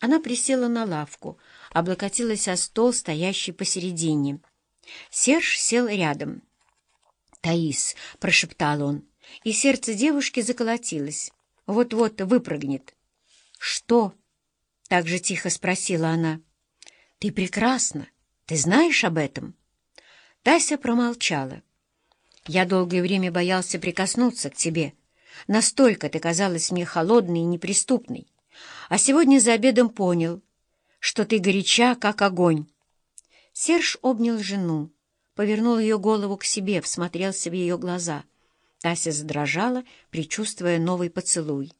Она присела на лавку, облокотилась о стол, стоящий посередине. Серж сел рядом. «Таис», — прошептал он, и сердце девушки заколотилось. Вот-вот выпрыгнет. «Что?» — так же тихо спросила она. «Ты прекрасна. Ты знаешь об этом?» Тася промолчала. «Я долгое время боялся прикоснуться к тебе. Настолько ты казалась мне холодной и неприступной. А сегодня за обедом понял, что ты горяча, как огонь». Серж обнял жену, повернул ее голову к себе, всмотрелся в ее глаза. Тася задрожала, предчувствуя новый поцелуй.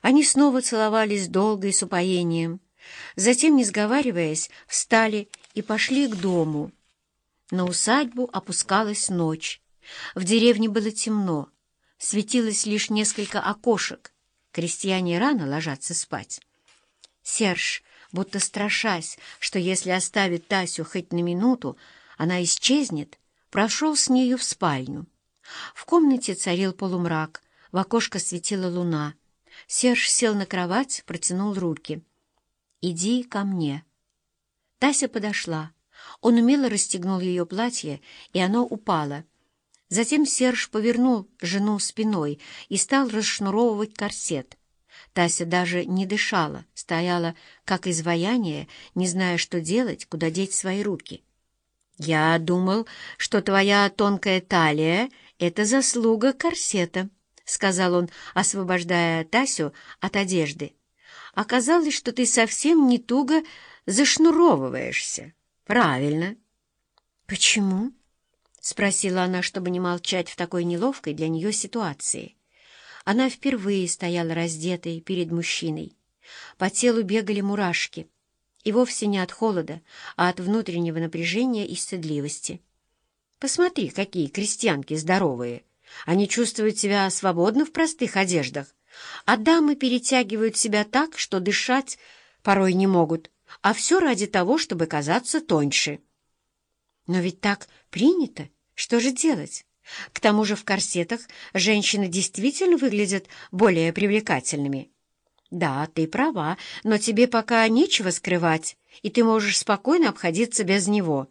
Они снова целовались долго и с упоением. Затем, не сговариваясь, встали и пошли к дому. На усадьбу опускалась ночь. В деревне было темно. Светилось лишь несколько окошек. Крестьяне рано ложатся спать. Серж, будто страшась, что если оставит Тасю хоть на минуту, она исчезнет, прошел с нею в спальню. В комнате царил полумрак, в окошко светила луна. Серж сел на кровать, протянул руки. «Иди ко мне». Тася подошла. Он умело расстегнул ее платье, и оно упало. Затем Серж повернул жену спиной и стал расшнуровывать корсет. Тася даже не дышала, стояла, как изваяние, не зная, что делать, куда деть свои руки. «Я думал, что твоя тонкая талия — это заслуга корсета», — сказал он, освобождая Тасю от одежды. «Оказалось, что ты совсем не туго зашнуровываешься. Правильно». «Почему?» — спросила она, чтобы не молчать в такой неловкой для нее ситуации. Она впервые стояла раздетой перед мужчиной. По телу бегали мурашки. И вовсе не от холода, а от внутреннего напряжения и стыдливости. Посмотри, какие крестьянки здоровые. Они чувствуют себя свободно в простых одеждах, а дамы перетягивают себя так, что дышать порой не могут, а все ради того, чтобы казаться тоньше. Но ведь так принято. Что же делать? К тому же в корсетах женщины действительно выглядят более привлекательными. Да, ты права, но тебе пока нечего скрывать, и ты можешь спокойно обходиться без него.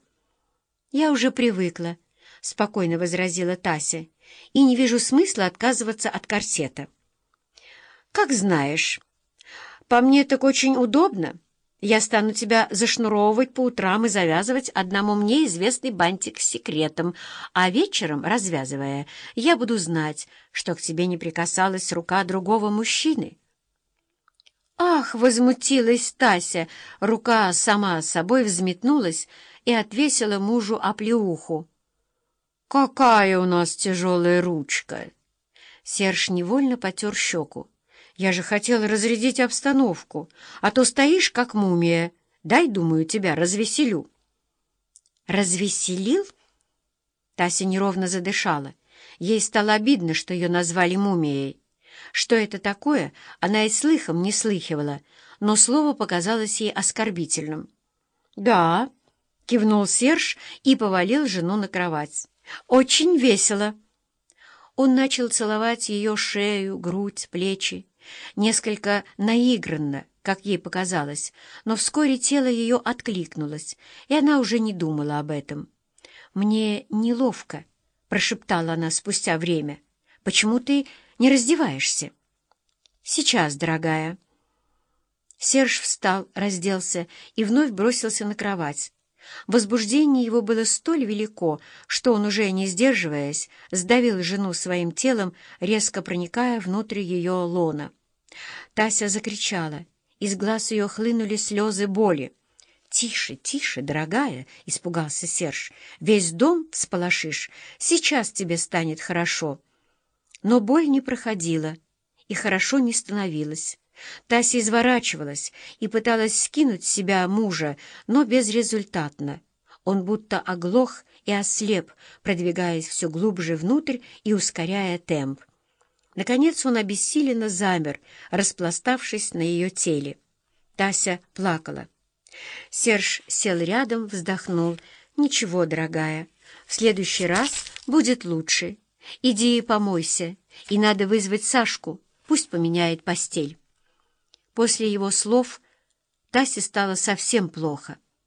Я уже привыкла, — спокойно возразила Тася, — и не вижу смысла отказываться от корсета. Как знаешь. По мне так очень удобно. Я стану тебя зашнуровывать по утрам и завязывать одному мне известный бантик с секретом, а вечером, развязывая, я буду знать, что к тебе не прикасалась рука другого мужчины. «Ах!» — возмутилась Тася. Рука сама собой взметнулась и отвесила мужу оплеуху. «Какая у нас тяжелая ручка!» Серж невольно потер щеку. Я же хотела разрядить обстановку, а то стоишь, как мумия. Дай, думаю, тебя развеселю». «Развеселил?» Тася неровно задышала. Ей стало обидно, что ее назвали мумией. Что это такое, она и слыхом не слыхивала, но слово показалось ей оскорбительным. «Да», — кивнул Серж и повалил жену на кровать. «Очень весело». Он начал целовать ее шею, грудь, плечи несколько наигранно, как ей показалось, но вскоре тело ее откликнулось, и она уже не думала об этом. «Мне неловко», — прошептала она спустя время. «Почему ты не раздеваешься?» «Сейчас, дорогая». Серж встал, разделся и вновь бросился на кровать. Возбуждение его было столь велико, что он, уже не сдерживаясь, сдавил жену своим телом, резко проникая внутрь ее лона. Тася закричала. Из глаз ее хлынули слезы боли. «Тише, тише, дорогая!» — испугался Серж. «Весь дом всполошишь. Сейчас тебе станет хорошо». Но боль не проходила, и хорошо не становилось. Тася изворачивалась и пыталась скинуть с себя мужа, но безрезультатно. Он будто оглох и ослеп, продвигаясь все глубже внутрь и ускоряя темп. Наконец он обессиленно замер, распластавшись на ее теле. Тася плакала. Серж сел рядом, вздохнул. «Ничего, дорогая, в следующий раз будет лучше. Иди и помойся, и надо вызвать Сашку, пусть поменяет постель». После его слов Тасе стало совсем плохо.